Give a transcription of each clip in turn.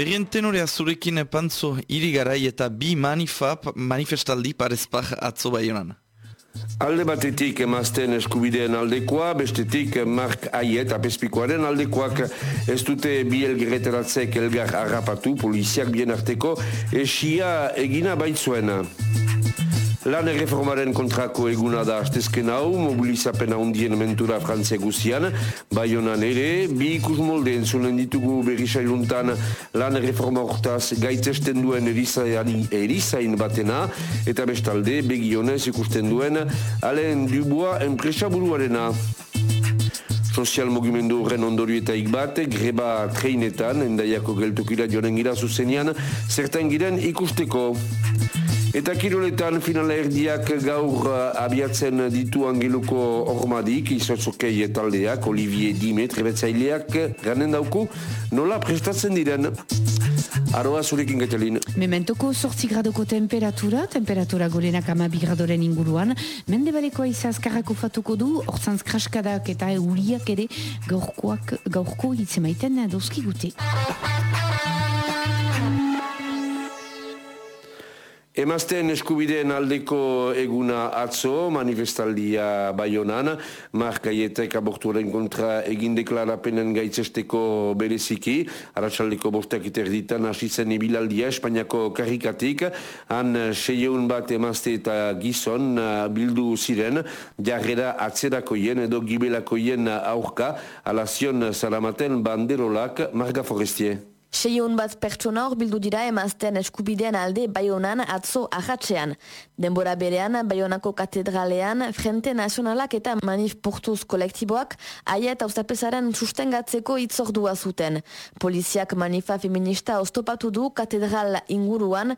Berrien tenorea zurekin pantzo irigarai eta bi manifap manifestaldi parezpak atzo baionan. Alde batetik emazten eskubideen aldekoa, bestetik Mark Aiet apespikoaren aldekoak ez dute bi elgerreteratzek elgar harrapatu poliziak bien arteko esia egina baitzuena. Lan erreformaren kontrako eguna da astezken hau, mobilizapena undien mentura frantze guzian, bai honan ere, bi ikus molde entzunen ditugu berri sailuntan lan erreforma hortaz gaitzesten duen erizain batena, eta bestalde begionez ikusten duen alen duboa enpresa buruarena. Sozial mugimendu horren ondorioetaik bat, greba treinetan, endaiako geltukira joren gira zuzenean, zertan giren ikusteko. Eta kiroletan finala erdiak gaur uh, abiatzen ditu angeluko ormadik, izotzokei taldeak, Olivier Dime, trebetzaileak, ganen dauku, nola prestatzen diren. Aroa zurekin gaitalin. Mementoko sortzi gradoko temperatura, temperatura gorenak ama bigradoren inguruan, mende baleko aizazkarrako fatuko du, ortsantz kraskadak eta euriak ere gaurkoak, gaurko hitzemaiten dozki gute. Emazten eskubideen aldeko eguna atzo, manifestaldia baionan, markaietek abortuaren kontra egin deklarapenen gaitzesteko bereziki, aratsaldeko bostak iterditan asitzen ibilaldia Espainiako karikatik, han seieun bat emazte eta gizon bildu ziren, jarrera atzerakoien edo gibelakoien aurka, alazion salamaten banderolak Marga Forestier. Seion bat pertsona hor bildu dira emazten eskubidean alde Baionan atzo ahatzean. Denbora berean, Baionako katedralean, Frente Nazionalak eta Manif Portuz kolektiboak aia eta sustengatzeko itzordua zuten. Poliziak manifa feminista oztopatu du katedral inguruan.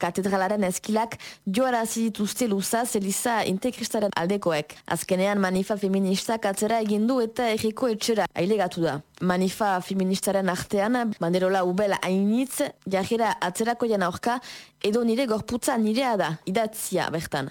Katedralaren eskilak joarazi dituzte luza zeliza integristaren aldekoek. Azkenean manifa feministak atzera egindu eta erriko etxera ailegatu da. Manifa feministaren artean, banderola ubel hainitz, jajera atzerako jana orka, edo nire gorputza nirea da, idatzia bertan.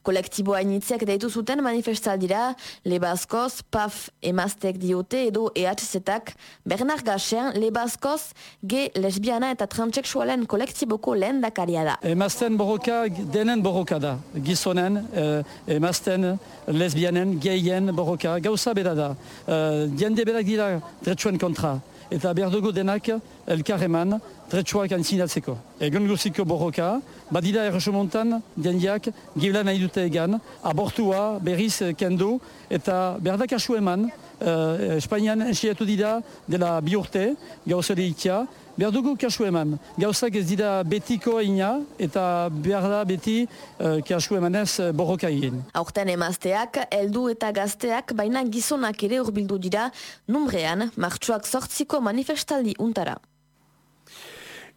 Kolektibo hainitziak deitu zuten manifestaldira, Lebazkoz, PAF emaztek diote edo EHZ-ak, Bernard Gaxen, Lebazkoz, ge lesbiana eta transexualen kolektiboko lehen dakaria da. Emazten borroka denen borroka da, gizonen, eh, emazten, lesbianen, geien borroka, gauza bera da. Eh, diende berak dira dretsuen kontra, eta behar dugu denak elkarreman, dretsuak antzinatzeko. Egun guziko borroka, badira erresumontan, diendiak, gibla nahi dute egan, abortua, berriz, kendo, eta berdak asu eman, uh, Espainian enxietu dira dela bi urte, gauzari ikia, behar dugu kasu eman. Gauzak ez dira betiko ina, eta behar da beti uh, kasu emanez borroka egin. Aurten emazteak, heldu eta gazteak, baina gizonak ere urbildu dira, numrean, martxoak sortziko manifestaldi untara.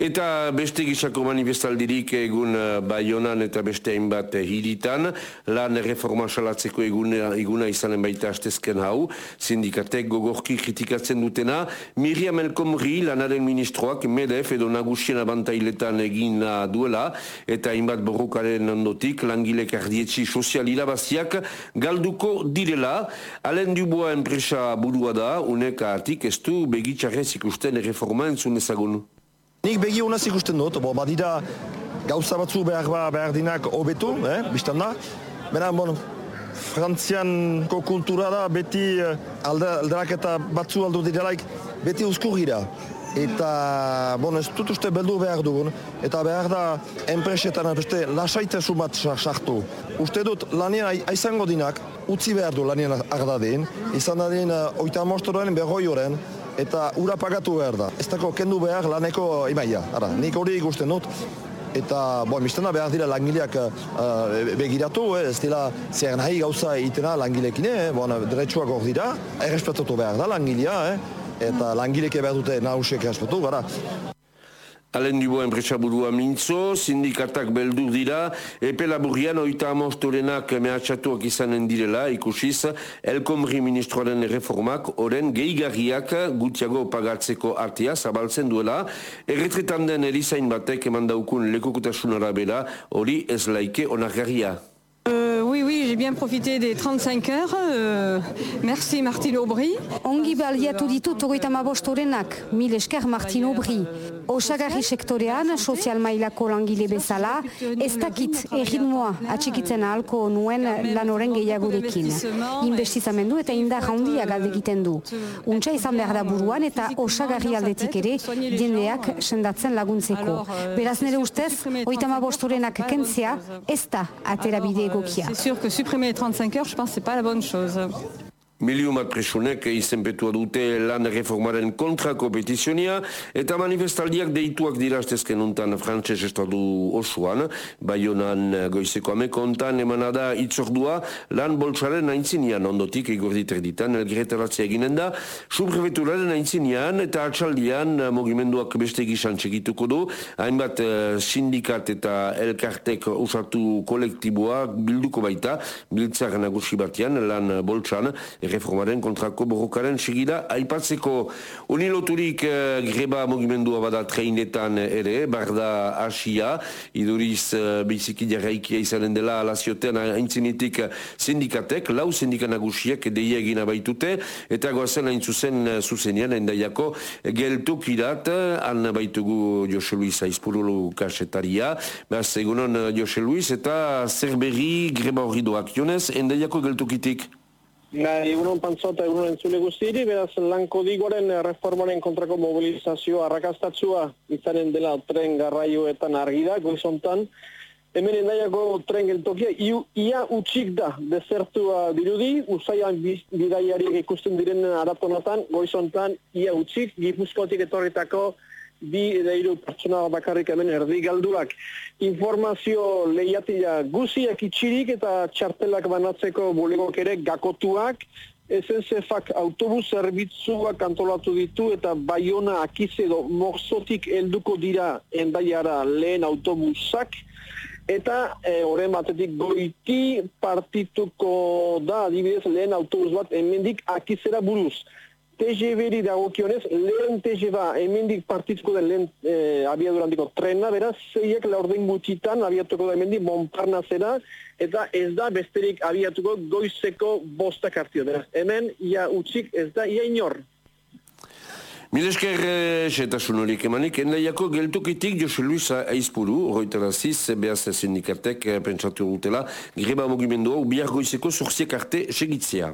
Eta beste gisako manifestaldirik egun uh, baionan eta beste hainbat hiritan, lan reforma salatzeko eguna, eguna izanen baita astezken hau, sindikatek gogorki kritikatzen dutena, Miriam Elkomri lanaren ministroak medef edo nagusien abantailetan egin duela, eta hainbat borrokaren ondotik, langilek ardietxi sozial irabaziak galduko direla, alen duboa enpresa burua da, uneka atik ez du begitxarrez ikusten reforma entzun ezagun. Nik begi honaz ikusten dut, bo, badira gauza batzu behar, ba, behar dinak hobetu, eh, biztan da. Bena, bon, frantzianko kultura da beti eh, alderak eta batzu aldo direlaik beti uzkur gira. Eta, bon, ez dut uste beldur behar dugun, eta behar da enpresetan beste lasaitezu bat sartu. Uste dut lanien aizango dinak, utzi behar du lanien ardadin, izan dadin uh, oita mostoroen berroi horren, eta ura pagatu behar da. Ez dako kendu behar laneko imaia. Ara, nik hori ikusten dut. Eta, bo, mistena behar dira langileak uh, begiratu, eh, ez dira zer nahi gauza itena langilekin, eh, bo, deretsuak hor dira, errespetatu behar da langilea, eh, eta langileke behar dute nahusiek errespetatu, gara. Alen dugu enpresaburua mintzo, sindikatak beldur dira, epe laburian oita amostorenak mehatxatuak izanen direla, ikusiz, elkomri ministroaren reformak, oren gehigarriak gutiago pagatzeko artia zabaltzen duela, erretretan den erizain batek eman daukun lekokutasun arabera, hori ez laike onargarria. j'ai bien profité des 35 heures. Euh, merci Martine Aubry. Ongi baliatu ditut hogeita mabostorenak, mil esker Martin Aubry. Osagarri sektorean, sozial mailako langile bezala, ez dakit erritmoa atxikitzen ahalko nuen lan oren gehiagurekin. Investizamendu eta indar handia galdegiten du. Untsa izan behar da buruan eta osagarri aldetik ere jendeak sendatzen laguntzeko. Beraz nire ustez, oita mabostorenak kentzea, ez da atera bide egokia. C'est sûr que supprimer les 35 heures, je pense c'est pas la bonne chose. Milium bat presunek izenpetua dute lan reformaren kontrako petizionia eta manifestaldiak deituak dirastezken untan frantses estadu osoan, baionan goizeko amekontan emanada itzordua lan boltsaren aintzinian ondotik igorditer ditan elgretaratzea eginen da, subprefeturaren aintzinian eta atxaldian mogimenduak beste gizan txekituko du, hainbat eh, sindikat eta elkartek usatu kolektiboa bilduko baita, biltzak nagusi batian lan boltsan, reformaren kontrako borrokaren segida aipatzeko. Uniloturik uh, greba mugimendua bada treinetan ere, barda asia, iduriz uh, biziki jarraikia izanen dela alazioten haintzinetik sindikatek, lau sindika nagusiak deia egina baitute, eta goazen hain zuzen zuzenian, endaiako geltuk irat, han baitugu Jose Luis Aizpurulu kasetaria, behaz egunon Jose Luis, eta zer berri greba horri doak, Jonez, endaiako geltukitik? Gai, egunon pantzota, egunon entzule guztiri, beraz lanko digoren reformaren kontrako mobilizazioa arrakastatzua izanen dela tren garraioetan argira, goizontan. Hemen endaiako tren geltokia, ia utxik da dezertua dirudi, usaian bidaiariak ikusten diren aratonatan, goizontan ia utxik, gipuzkotik etorritako bi edo pertsona bakarrik hemen erdi galduak. Informazio lehiatila guziak itxirik eta txartelak banatzeko bulegok ere gakotuak, SNCFak autobus zerbitzuak antolatu ditu eta Baiona akizedo morzotik helduko dira endaiara lehen autobusak, Eta e, batetik goiti partituko da adibidez lehen autobus bat hemendik akizera buruz. TGV-ri dagokionez, lehen TGV-a emendik partizko den lehen e, abiadurantiko trena, beraz, zeiek laurden gutxitan abiatuko da emendik Montparnasera, eta ez da besterik abiatuko goizeko bostak hartio. Beraz, hemen, ia utxik ez da, ia inor. Milesker xetasun eh, horiek emanik, endaiako geltukitik Jose Luis Aizpuru, horretaraziz, behaz sindikatek eh, pentsatu gutela, greba mugimendua, ubiar goizeko zorziek arte segitzea.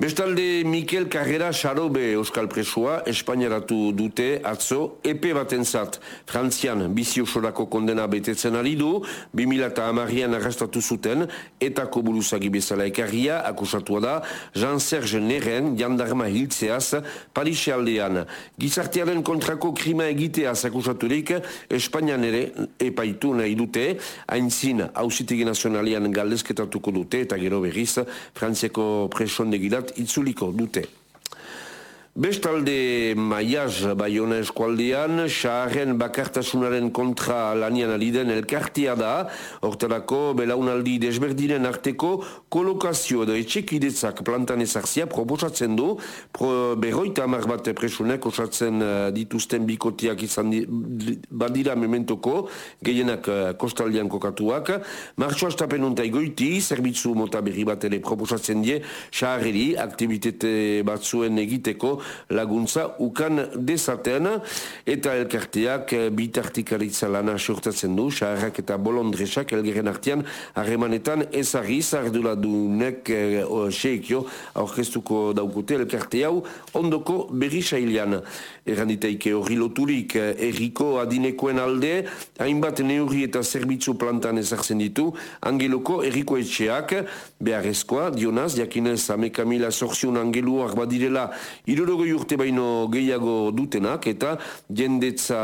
Bestalde Mikel Carrera Xarobe Euskal Presua Espainiaratu dute atzo epe batentzat Frantzian bizio sorako kondena betetzen ari du 2000 eta amarian arrastatu zuten etako buruzagi bezala ekarria akusatua da Jean-Serge Neren jandarma hiltzeaz Parise aldean. Gizartearen kontrako krima egiteaz akusaturik Espainian ere epaitu nahi dute hainzin hausitegi nazionalian galdezketatuko dute eta gero berriz Frantziako preson il suo ricordute Bestalde maiaz baiona eskualdean, xaharren bakartasunaren kontra lanian aliden elkartia da, orterako belaunaldi desberdinen arteko kolokazio edo etxekidetzak plantan ezarzia proposatzen du, pro, berroita amar bat presunek osatzen uh, dituzten bikotiak izan di, badira mementoko, gehienak uh, kostaldean kokatuak, martxo astapen untai goiti, zerbitzu mota berri bat ere proposatzen die, xaharreri aktivitate batzuen egiteko, laguntza ukan dezaten eta elkarteak eh, bitartikaritza lana sortatzen du, xaharrak eta bolondresak elgeren artean harremanetan ezari zardula dunek e, seikio aurkeztuko daukute elkarte hau ondoko berri sailean. Erranditeike hori loturik eh, erriko adinekoen alde, hainbat neurri eta zerbitzu plantan ezartzen ditu, angeloko erriko etxeak, beharrezkoa, dionaz, jakinez, amekamila sorzion angeluak badirela, irurogoi urte baino gehiago dutenak eta jendetza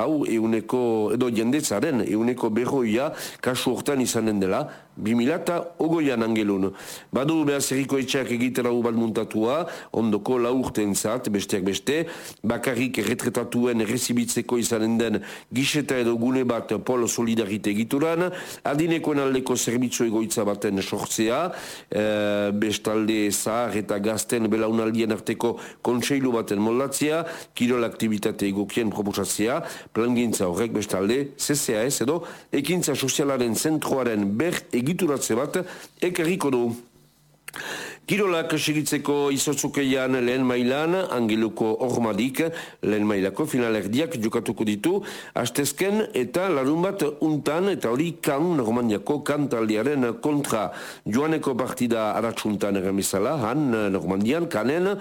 hau euneko, edo jendetzaren euneko berroia kasu hortan izanen dela 2000 ogoian angelun. Badu behar zerriko etxeak egitera bat muntatua, ondoko laurten zat, besteak beste, bakarrik erretretatuen errezibitzeko izanen den gixeta edo gune bat polo solidarite egituran, adinekoen aldeko zerbitzu egoitza baten sortzea, e, bestalde zahar eta gazten belaunaldien arteko kontseilu baten moldatzea, kirol aktivitate egokien proposatzea, plangintza horrek bestalde, CCAS edo, ekintza sozialaren zentroaren ber egituratze bat ekarriko du. Kirolak segitzeko izotzukeian lehen mailan, angeluko ormadik, lehen mailako finalerdiak jokatuko ditu, hastezken eta larun bat untan eta hori kan Normandiako kantaldiaren kontra. Joaneko partida aratsuntan erremizala, han Normandian, kanen,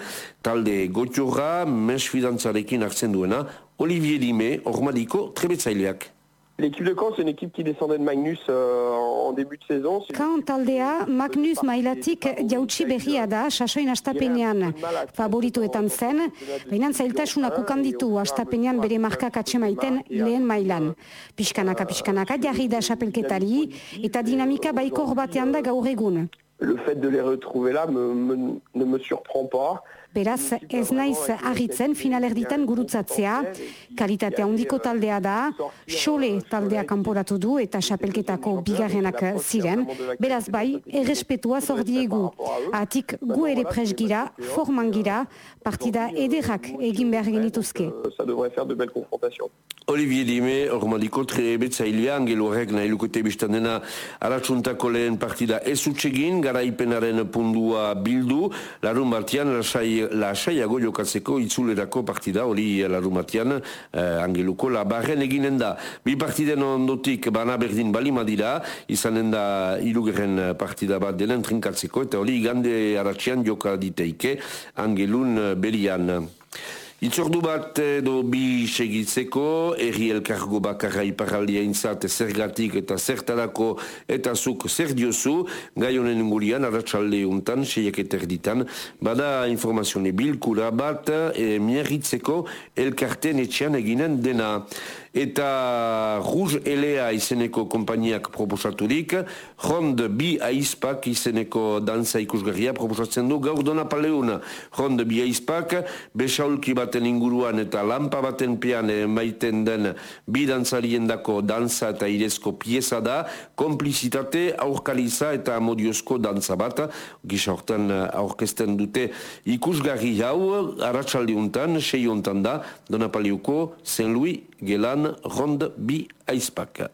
talde gotiorra, mesfidantzarekin hartzen duena, Olivier Dime, ormadiko trebetzaileak. L'équipe de Caen, c'est une équipe qui descendait de Magnus euh, en début de saison. Caen taldea Magnus mailatik jautsi berria da sasoin astapenean favorituetan zen, baina zailtasunak ukanditu astapenean bere markak atsemaiten lehen mailan. Piskanaka piskanaka jarri da xapelketari eta dinamika baikor batean da gaur egun. Le fait de les retrouver là me, me, ne me surprend pas. Beraz, ez naiz agitzen finalerditan gurutzatzea, kalitatea handiko taldea da, xole taldea kanporatu du eta xapelketako bigarrenak ziren, beraz bai, errespetua zordiegu. Atik gu ere presgira, forman gira, partida ederrak egin behar genituzke. Olivier Dime, ormadiko trebetzailea, angelo horrek nahi lukote biztan dena aratsuntako lehen partida ez utxegin, garaipenaren pundua bildu, larun batian, lasai lasaiago jokatzeko itzulerako partida hori larumatian eh, angeluko labarren eginen da. Bi partiden ondotik bana berdin balima dira, izanen da ilugeren partida bat denen trinkatzeko eta hori gande aratxian joka diteike angelun berian. Itzordu bat edo bi segitzeko, erri elkargo bakarra iparaldia inzat zergatik eta zertarako eta zuk zer diozu, gai honen ingurian, aratsalde untan, seiak eterditan, bada informazione bilkura bat e, miarritzeko elkarten etxean eginen dena eta Rouge Elea izeneko kompainiak proposaturik, Rond bi aizpak izeneko danza ikusgarria proposatzen du gaur dona paleuna. Rond bi aizpak, besaulki baten inguruan eta lampa baten pian maiten den bi dantzarien dako danza eta irezko pieza da, komplizitate aurkaliza eta modiozko danza bat, gisa hortan aurkesten dute ikusgarri hau, aratsaldi untan, sei untan da, dona paleuko, Saint Louis, Gelan, Ronde, Bi, Aizpak.